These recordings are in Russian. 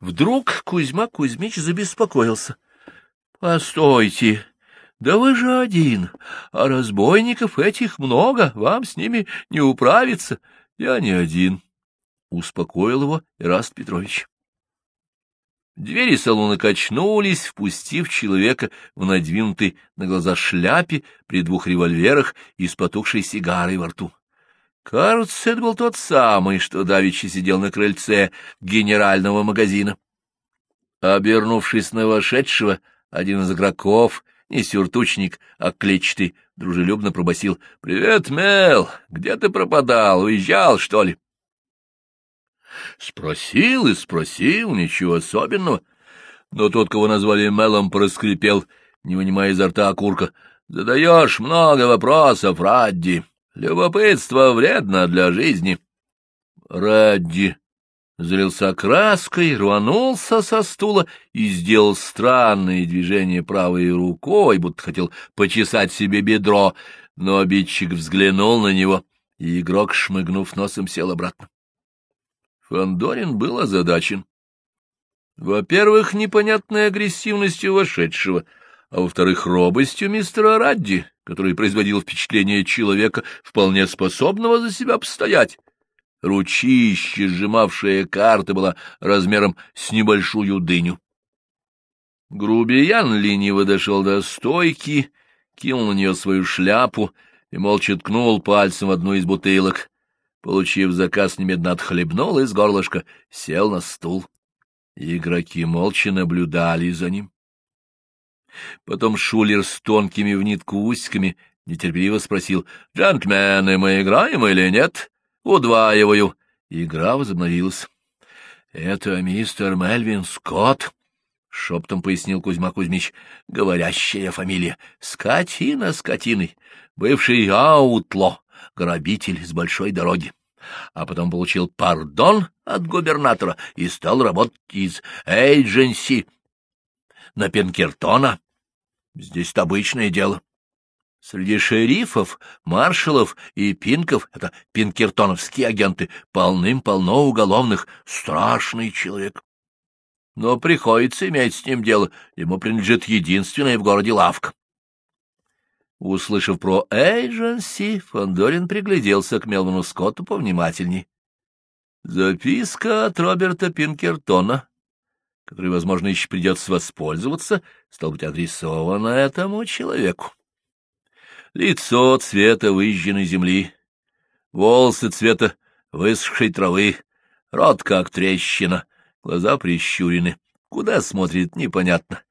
Вдруг Кузьма Кузьмич забеспокоился. — Постойте, да вы же один, а разбойников этих много, вам с ними не управиться. Я не один, — успокоил его Ираст Петрович. Двери салона качнулись, впустив человека в надвинутой на глаза шляпе при двух револьверах и с потухшей сигарой во рту. Кажется, это был тот самый, что давеча сидел на крыльце генерального магазина. Обернувшись на вошедшего, один из игроков, не сюртучник, а клетчатый, дружелюбно пробасил: «Привет, Мел! Где ты пропадал? Уезжал, что ли?» Спросил и спросил, ничего особенного. Но тот, кого назвали Мелом, проскрипел, не вынимая изо рта окурка. «Задаешь много вопросов, Радди. Любопытство вредно для жизни». Радди залился краской, рванулся со стула и сделал странные движения правой рукой, будто хотел почесать себе бедро, но обидчик взглянул на него, и игрок, шмыгнув носом, сел обратно. Фандорин был озадачен. Во-первых, непонятной агрессивностью вошедшего, а во-вторых, робостью мистера Радди, который производил впечатление человека, вполне способного за себя постоять. Ручище, сжимавшее карты, была размером с небольшую дыню. Грубиян лениво дошел до стойки, кинул на нее свою шляпу и молча ткнул пальцем в одну из бутылок. Получив заказ, немедленно отхлебнул из горлышка, сел на стул. Игроки молча наблюдали за ним. Потом Шулер с тонкими в нитку усиками нетерпеливо спросил, «Джентльмены, мы играем или нет?» «Удваиваю». Игра возобновилась. «Это мистер Мельвин Скотт», — шептом пояснил Кузьма Кузьмич, — «говорящая фамилия. Скотина скотиной, бывший аутло, грабитель с большой дороги, а потом получил пардон от губернатора и стал работать из эйдженси на Пинкертона. Здесь это обычное дело. Среди шерифов, маршалов и пинков, это пинкертоновские агенты, полным-полно уголовных, страшный человек. Но приходится иметь с ним дело, ему принадлежит единственная в городе лавка. Услышав про эйдженси, Фандорин пригляделся к Мелвину Скотту повнимательней. Записка от Роберта Пинкертона, которой, возможно, еще придется воспользоваться, стал быть адресована этому человеку. Лицо цвета выжженной земли, волосы цвета высохшей травы, рот как трещина, глаза прищурены. Куда смотрит, непонятно.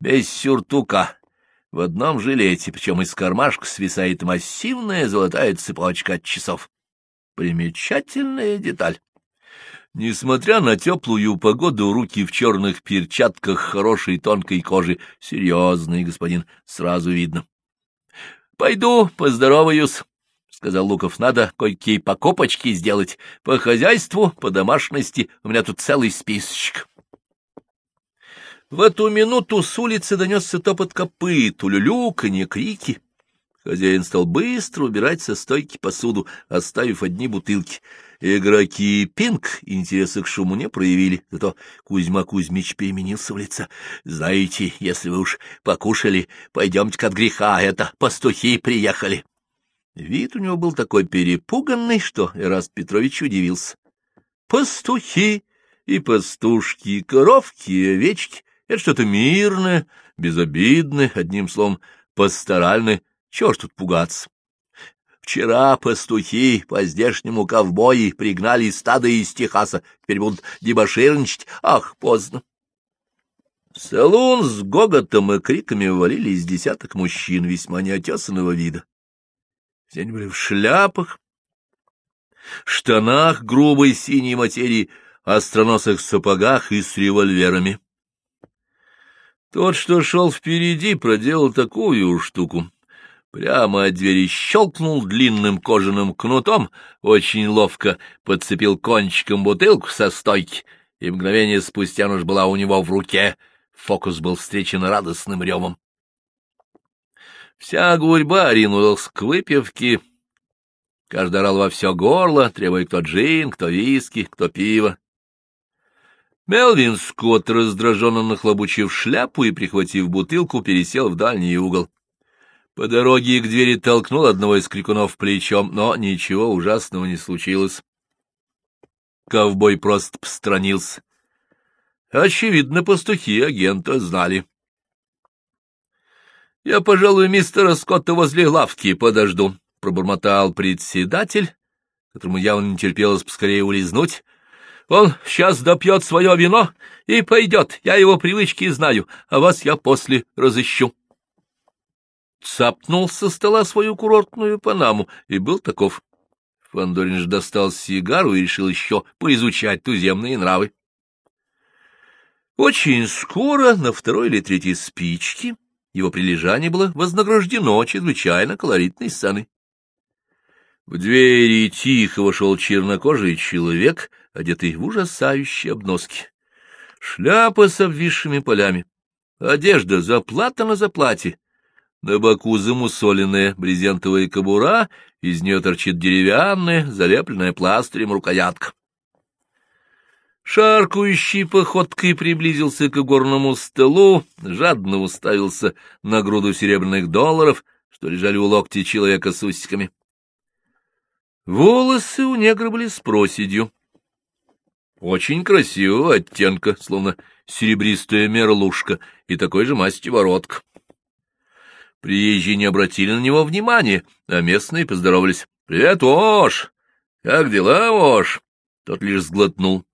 Без сюртука, в одном жилете, причем из кармашка свисает массивная золотая цепочка от часов. Примечательная деталь. Несмотря на теплую погоду, руки в черных перчатках хорошей тонкой кожи. Серьезный господин, сразу видно. — Пойду поздороваюсь, — сказал Луков. — Надо кое-какие покупочки сделать. По хозяйству, по домашности. У меня тут целый списочек. В эту минуту с улицы донесся топот копыт, улюлюканье, крики. Хозяин стал быстро убирать со стойки посуду, оставив одни бутылки. Игроки Пинк интереса к шуму не проявили, зато Кузьма Кузьмич переменился в лице. «Знаете, если вы уж покушали, пойдемте-ка от греха, это пастухи приехали». Вид у него был такой перепуганный, что Эраст Петрович удивился. «Пастухи и пастушки, и коровки, и овечки — это что-то мирное, безобидное, одним словом, пасторальное. Чего ж тут пугаться? Вчера пастухи по-здешнему ковбои пригнали стадо из Техаса, теперь будут дебоширничать. Ах, поздно. В салон с гоготом и криками ввалились десяток мужчин весьма неотесанного вида. Все они были в шляпах, штанах грубой синей материи, остроносых сапогах и с револьверами. Тот, что шел впереди, проделал такую штуку. Прямо от двери щелкнул длинным кожаным кнутом, очень ловко подцепил кончиком бутылку со стойки, и мгновение спустя нож была у него в руке. Фокус был встречен радостным ревом. Вся гурьба ринулась к выпивке. Каждый орал во все горло, требуя кто джин, кто виски, кто пиво. Мелвин Скотт, раздраженно нахлобучив шляпу и прихватив бутылку, пересел в дальний угол. По дороге к двери толкнул одного из крикунов плечом, но ничего ужасного не случилось. Ковбой просто постранился. Очевидно, пастухи агента знали. — Я, пожалуй, мистера Скотта возле лавки подожду, — пробормотал председатель, которому явно не терпелось поскорее улизнуть. — Он сейчас допьет свое вино и пойдет, я его привычки знаю, а вас я после разыщу. Цапнул со стола свою курортную панаму и был таков. Фандорин же достал сигару и решил еще поизучать туземные нравы. Очень скоро на второй или третьей спичке его прилежание было вознаграждено чрезвычайно колоритной сценой. В двери тихо вошел чернокожий человек, одетый в ужасающие обноски. Шляпа с обвисшими полями, одежда заплата на заплате, на боку замусоленная брезентовая кобура, из нее торчит деревянная, залепленная пластырем рукоятка. Шаркающий походкой приблизился к горному столу, жадно уставился на груду серебряных долларов, что лежали у локти человека с усиками. Волосы у негра были с проседью. Очень красивого оттенка, словно серебристая мерлушка, и такой же масти воротка. Приезжие не обратили на него внимания, а местные поздоровались. — Привет, Ош! Как дела, Ош? Тот лишь сглотнул.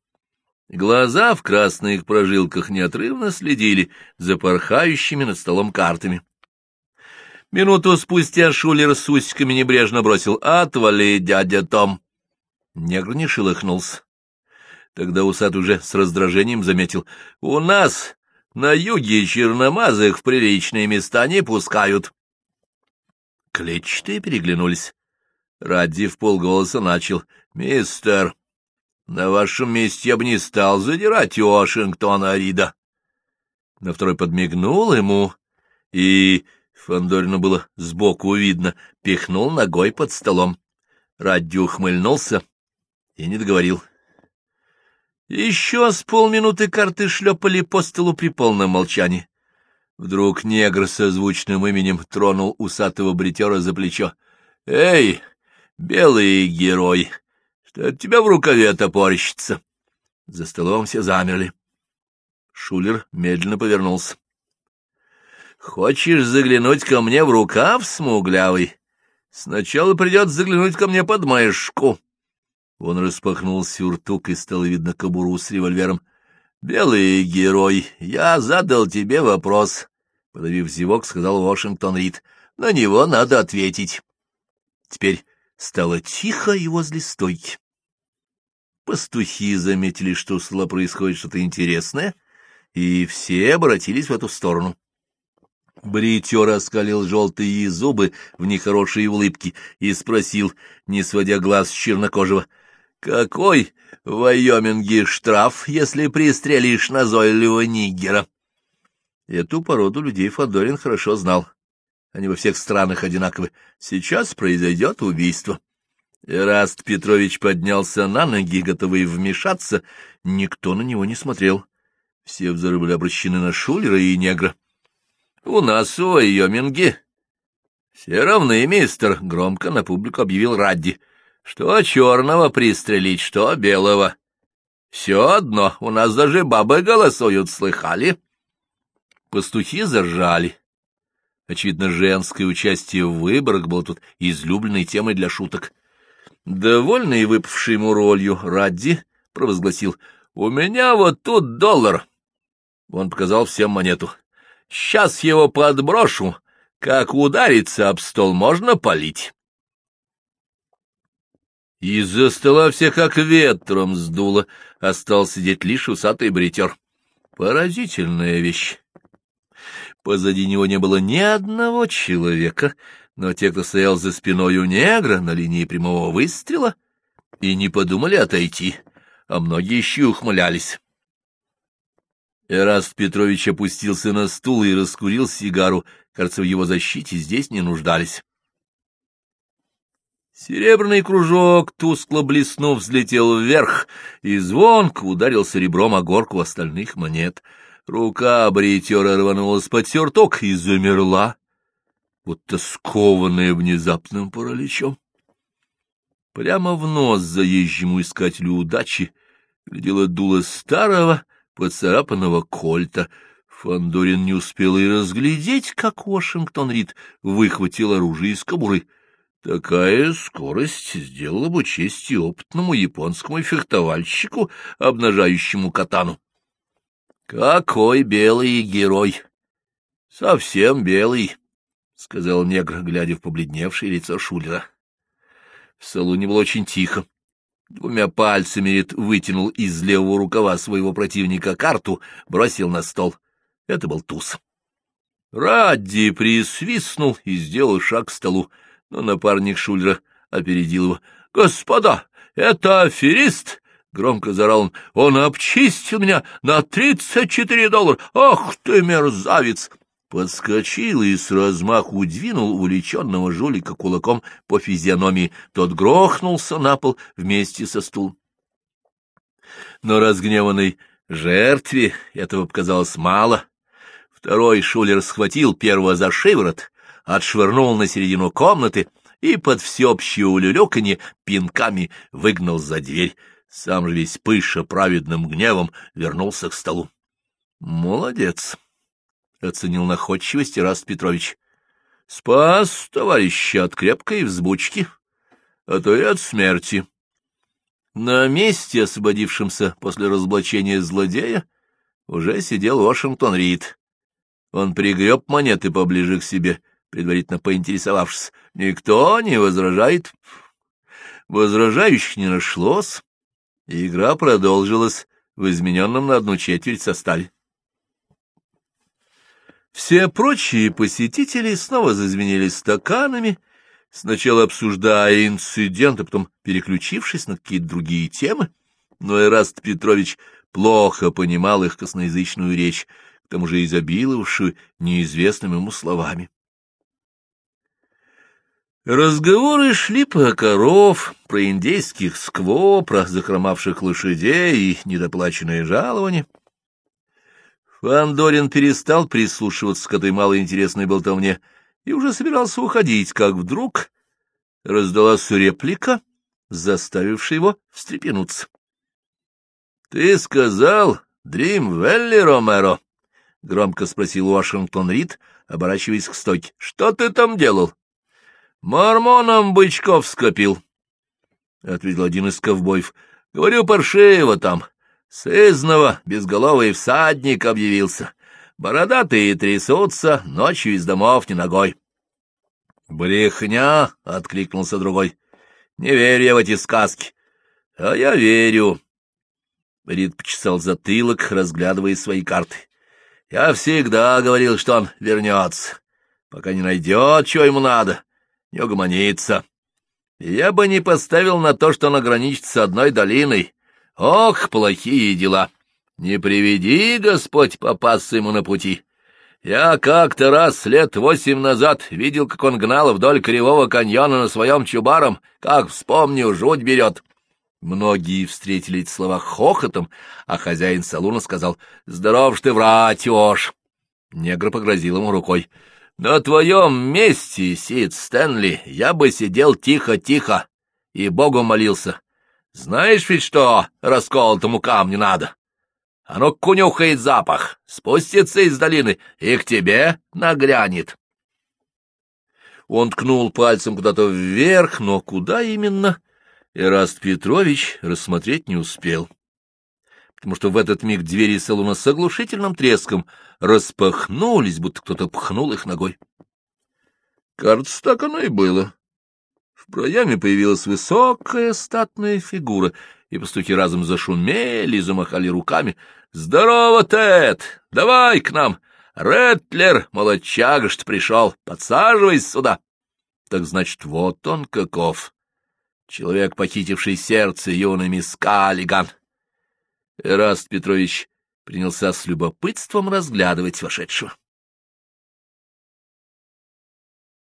Глаза в красных прожилках неотрывно следили за порхающими над столом картами. Минуту спустя Шулер с усиками небрежно бросил «Отвали, дядя Том!» Негр не шелохнулся. Тогда усад уже с раздражением заметил «У нас на юге черномазых в приличные места не пускают». Клетчатые переглянулись. Радди в полголоса начал «Мистер, на вашем месте я бы не стал задирать Вашингтона Рида. На второй подмигнул ему, и Фандорину было сбоку видно, пихнул ногой под столом. Радди ухмыльнулся и не договорил. Еще с полминуты карты шлепали по столу при полном молчании. Вдруг негр со звучным именем тронул усатого бритера за плечо. — Эй, белый герой! что от тебя в рукаве топорщится. За столом все замерли. Шулер медленно повернулся. — Хочешь заглянуть ко мне в рукав, смуглявый? Сначала придется заглянуть ко мне под мышку. Он распахнул сюртук, и стало видно кобуру с револьвером. — Белый герой, я задал тебе вопрос, — подавив зевок, сказал Вашингтон Рид. — На него надо ответить. Теперь Стало тихо и возле стойки. Пастухи заметили, что у села происходит что-то интересное, и все обратились в эту сторону. Бритер оскалил желтые зубы в нехорошие улыбки и спросил, не сводя глаз с чернокожего, «Какой в Вайоминге штраф, если пристрелишь назойливого нигера?» Эту породу людей Фандорин хорошо знал. Они во всех странах одинаковы. Сейчас произойдет убийство. Эраст Петрович поднялся на ноги, готовый вмешаться. Никто на него не смотрел. Все взоры были обращены на Шулера и негра. — У нас в Вайоминге все равны, мистер, — громко на публику объявил Радди. — Что черного пристрелить, что белого. Все одно, у нас даже бабы голосуют, слыхали? Пастухи заржали. Очевидно, женское участие в выборах было тут излюбленной темой для шуток. Довольный выпавшей ему ролью, Радди провозгласил, «У меня вот тут доллар». Он показал всем монету. «Сейчас его подброшу. Как ударится об стол, можно полить». Из-за стола всех как ветром сдуло, остался сидеть лишь усатый бритер. Поразительная вещь. Позади него не было ни одного человека, но те, кто стоял за спиной у негра на линии прямого выстрела, и не подумали отойти, а многие еще ухмылялись. Эраст Петрович опустился на стул и раскурил сигару. Кажется, в его защите здесь не нуждались. Серебряный кружок, тускло блеснув, взлетел вверх и звонко ударился ребром о горку остальных монет. Рука бритера рванулась под сюртук и замерла, будто скованная внезапным параличом. Прямо в нос заезжему искателю удачи глядела дуло старого, поцарапанного кольта. Фандорин не успел и разглядеть, как Вашингтон Рид выхватил оружие из кобуры — Такая скорость сделала бы честь и опытному японскому фехтовальщику, обнажающему катану. Какой белый герой! Совсем белый, — сказал негр, глядя в побледневшее лицо Шулера. В салоне было очень тихо. Двумя пальцами Рид вытянул из левого рукава своего противника карту, бросил на стол. Это был туз. Радди присвистнул и сделал шаг к столу но напарник Шульера опередил его. — Господа, это аферист! — громко заорал он. — Он обчистил меня на тридцать четыре доллара! Ах ты, мерзавец! Подскочил и с размаху двинул увлеченного жулика кулаком по физиономии. Тот грохнулся на пол вместе со стулом. Но разгневанной жертве этого показалось мало. Второй шулер схватил первого за шиворот, отшвырнул на середину комнаты и под всеобщее улюлюканье пинками выгнал за дверь. Сам же весь пыша праведным гневом вернулся к столу. — Молодец! — оценил находчивость Ираст Петрович. — Спас товарища от крепкой взбучки, а то и от смерти. На месте, освободившемся после разоблачения злодея, уже сидел Вашингтон Рид. Он пригреб монеты поближе к себе предварительно поинтересовавшись. Никто не возражает. Возражающих не нашлось, и игра продолжилась в измененном на одну четверть составе. Все прочие посетители снова зазвенели стаканами, сначала обсуждая инцидент, а потом переключившись на какие-то другие темы, но Эраст Петрович плохо понимал их косноязычную речь, к тому же изобиловавшую неизвестными ему словами. Разговоры шли про коров, про индейских скво, про захромавших лошадей и недоплаченные жалования. Фандорин перестал прислушиваться к этой малоинтересной болтовне и уже собирался уходить, как вдруг раздалась реплика, заставившая его встрепенуться. — Ты сказал, Дрим Велли Ромеро? — громко спросил Вашингтон Рид, оборачиваясь к стойке. — Что ты там делал? — Мормоном бычков скопил, — ответил один из ковбоев. — Говорю, паршиво там. Сызного, безголовый всадник объявился. Бородатые трясутся, ночью из домов ни ногой. — Брехня! — откликнулся другой. — Не верю я в эти сказки. — А я верю. Рид почесал затылок, разглядывая свои карты. — Я всегда говорил, что он вернется, пока не найдет, чего ему надо. — не угомонится. Я бы не поставил на то, что он ограничится одной долиной. Ох, плохие дела! Не приведи, Господь, попасться ему на пути. Я как-то раз лет восемь назад видел, как он гнал вдоль Кривого каньона на своем чубаром, как, вспомню, жуть берет. Многие встретили эти слова хохотом, а хозяин салуна сказал «Здоров ж ты, вратеж!» Негр погрозил ему рукой. На твоем месте, Сид Стэнли, я бы сидел тихо-тихо и Богу молился. Знаешь ведь, что расколотому камню надо? Оно кунюхает запах, спустится из долины и к тебе нагрянет. Он ткнул пальцем куда-то вверх, но куда именно, Эраст Петрович рассмотреть не успел потому что в этот миг двери салона с оглушительным треском распахнулись, будто кто-то пхнул их ногой. Кажется, так оно и было. В проеме появилась высокая статная фигура, и пастухи разом зашумели, замахали руками. «Здорово, Тед! Давай к нам! Реттлер, молодчага, что пришел! Подсаживайся сюда!» Так значит, вот он каков! Человек, похитивший сердце юной мисс Каллиган. Эраст Петрович принялся с любопытством разглядывать вошедшего.